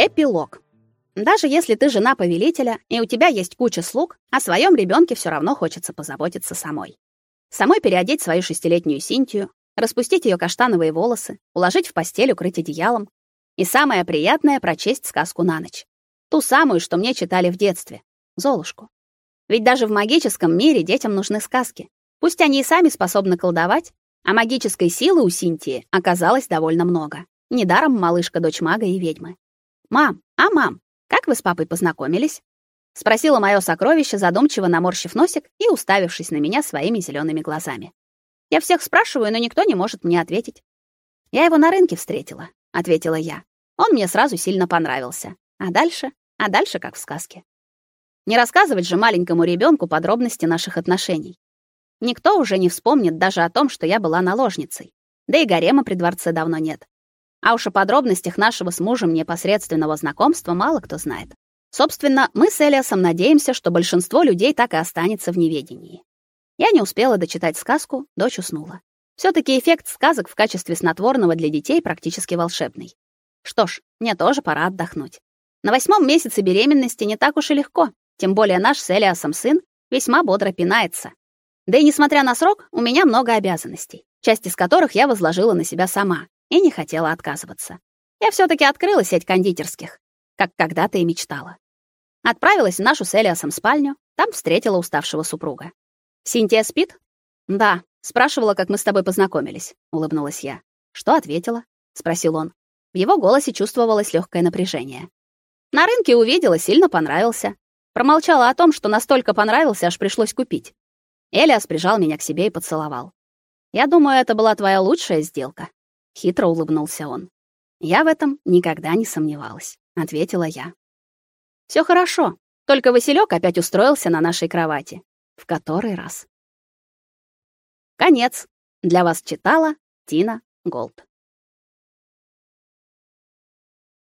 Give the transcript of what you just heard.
Эпилог. Даже если ты жена повелителя и у тебя есть куча слуг, о своем ребенке все равно хочется позаботиться самой. Самой переодеть свою шестилетнюю Синтию, распустить ее каштановые волосы, уложить в постель, укрыть одеялом. И самое приятное прочесть сказку на ночь. Ту самую, что мне читали в детстве. Золушку. Ведь даже в магическом мире детям нужны сказки. Пусть они и сами способны колдовать, а магической силы у Синтии оказалось довольно много. Недаром малышка дочь мага и ведьмы. Мам, а мам, как вы с папой познакомились? спросила моё сокровище, задумчиво наморщив носик и уставившись на меня своими зелеными глазами. Я всех спрашиваю, но никто не может мне ответить. Я его на рынке встретила, ответила я. Он мне сразу сильно понравился. А дальше? А дальше как в сказке. Не рассказывать же маленькому ребенку подробности наших отношений. Никто уже не вспомнит даже о том, что я была наложницей. Да и гарема при дворце давно нет. А уж о подробностях нашего с мужем непосредственного знакомства мало кто знает. Собственно, мы с Элиасом надеемся, что большинство людей так и останется в неведении. Я не успела дочитать сказку, дочь уснула. все таки эффект сказок в качестве снотворного для детей практически волшебный. Что ж, мне тоже пора отдохнуть. На восьмом месяце беременности не так уж и легко, тем более наш с Элиасом сын весьма бодро пинается. Да и несмотря на срок, у меня много обязанностей, часть из которых я возложила на себя сама, и не хотела отказываться. Я все таки открыла сеть кондитерских, как когда-то и мечтала. Отправилась в нашу с Элиасом спальню, там встретила уставшего супруга. «Синтия спит?» «Да», — спрашивала, как мы с тобой познакомились, — улыбнулась я. «Что ответила?» — спросил он. В его голосе чувствовалось легкое напряжение. «На рынке увидела, сильно понравился. Промолчала о том, что настолько понравился, аж пришлось купить. Элиас прижал меня к себе и поцеловал. «Я думаю, это была твоя лучшая сделка», хитро улыбнулся он. Я в этом никогда не сомневалась, ответила я. Все хорошо, только Василек опять устроился на нашей кровати. В который раз. Конец. Для вас читала Тина Голд.